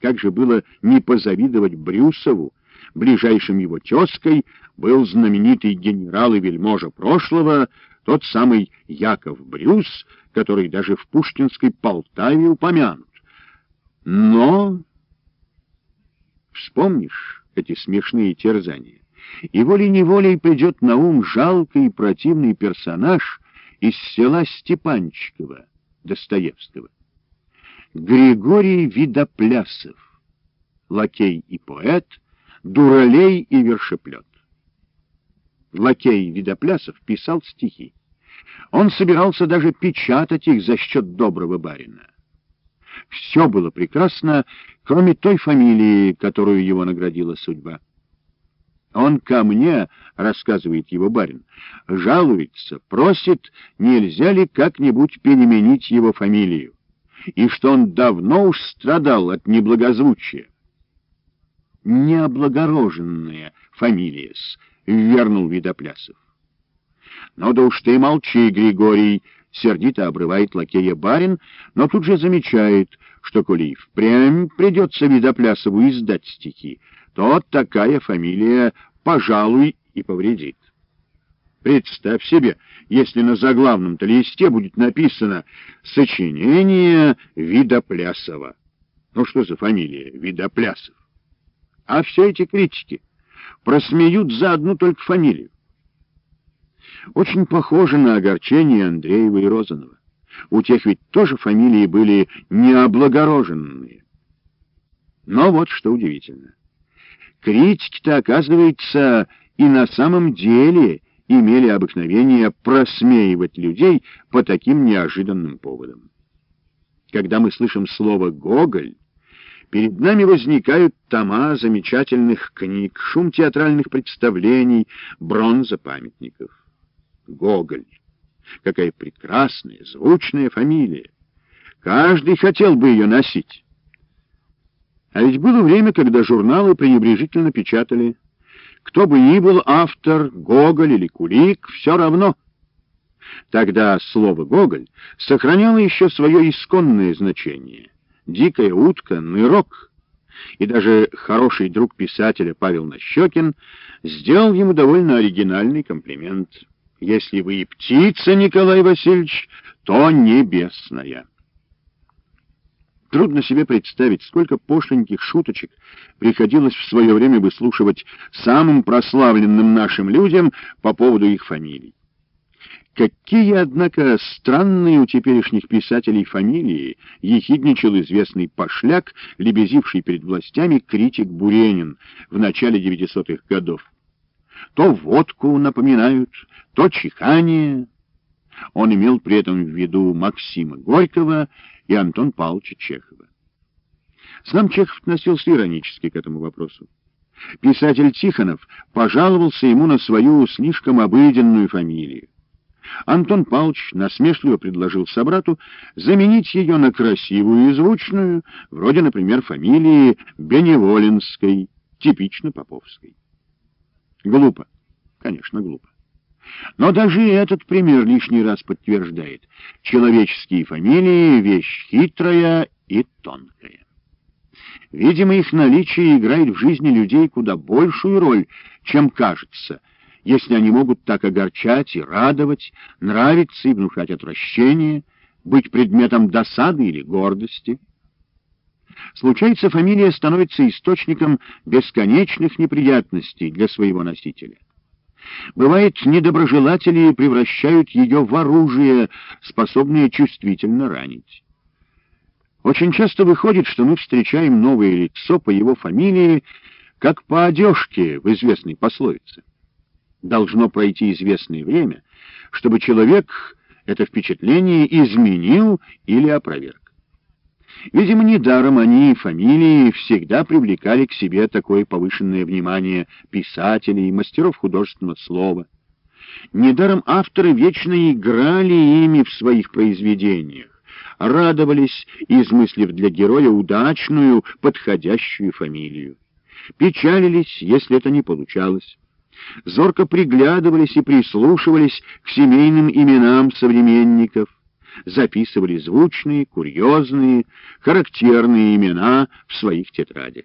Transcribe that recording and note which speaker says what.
Speaker 1: Как же было не позавидовать Брюсову, ближайшим его тезкой был знаменитый генерал и вельможа прошлого, тот самый Яков Брюс, который даже в Пушкинской Полтаве упомянут. Но... Вспомнишь эти смешные терзания, и волей-неволей придет на ум жалкий и противный персонаж из села Степанчикова, Достоевского. Григорий Видоплясов, лакей и поэт, дуралей и вершеплет. Лакей Видоплясов писал стихи. Он собирался даже печатать их за счет доброго барина. Все было прекрасно, кроме той фамилии, которую его наградила судьба. Он ко мне, рассказывает его барин, жалуется, просит, нельзя ли как-нибудь переменить его фамилию, и что он давно уж страдал от неблагозвучия. Необлагороженная фамилия-с, вернул Видоплясов. «Ну да уж ты молчи, Григорий!» — сердито обрывает лакея барин, но тут же замечает, что коли впрямь придется Видоплясову издать стихи, то такая фамилия, пожалуй, и повредит. Представь себе, если на заглавном-то листе будет написано «Сочинение Видоплясова». Ну что за фамилия Видоплясов? А все эти критики просмеют за одну только фамилию. Очень похоже на огорчение Андреева и Розанова. У тех ведь тоже фамилии были необлагороженные. Но вот что удивительно. Критики-то, оказывается, и на самом деле имели обыкновение просмеивать людей по таким неожиданным поводам. Когда мы слышим слово «Гоголь», перед нами возникают тома замечательных книг, шум театральных представлений, бронза памятников. Гоголь. Какая прекрасная, звучная фамилия. Каждый хотел бы ее носить. А ведь было время, когда журналы пренебрежительно печатали. Кто бы ни был автор, Гоголь или Кулик, все равно. Тогда слово «Гоголь» сохраняло еще свое исконное значение. Дикая утка, нырок. И даже хороший друг писателя Павел Нащекин сделал ему довольно оригинальный комплимент — если вы и птица, Николай Васильевич, то небесная. Трудно себе представить, сколько пошленьких шуточек приходилось в свое время выслушивать самым прославленным нашим людям по поводу их фамилий. Какие, однако, странные у теперешних писателей фамилии, ехидничал известный пошляк, лебезивший перед властями критик Буренин в начале 900-х годов. То водку напоминают, то чихание. Он имел при этом в виду Максима Горького и Антон Павловича Чехова. Сам Чехов относился иронически к этому вопросу. Писатель Тихонов пожаловался ему на свою слишком обыденную фамилию. Антон Павлович насмешливо предложил собрату заменить ее на красивую и звучную, вроде, например, фамилии Беневолинской, типично поповской. Глупо. Конечно, глупо. Но даже этот пример лишний раз подтверждает. Человеческие фамилии — вещь хитрая и тонкая. Видимо, их наличие играет в жизни людей куда большую роль, чем кажется, если они могут так огорчать и радовать, нравиться и внушать отвращение, быть предметом досады или гордости. Случается, фамилия становится источником бесконечных неприятностей для своего носителя. Бывает, недоброжелатели превращают ее в оружие, способное чувствительно ранить. Очень часто выходит, что мы встречаем новое лицо по его фамилии, как по одежке в известной пословице. Должно пройти известное время, чтобы человек это впечатление изменил или опроверг. Видимо, недаром они, фамилии, всегда привлекали к себе такое повышенное внимание писателей, мастеров художественного слова. Недаром авторы вечно играли ими в своих произведениях, радовались, измыслив для героя удачную, подходящую фамилию. Печалились, если это не получалось. Зорко приглядывались и прислушивались к семейным именам современников, записывали звучные, курьезные, характерные имена в своих тетрадях.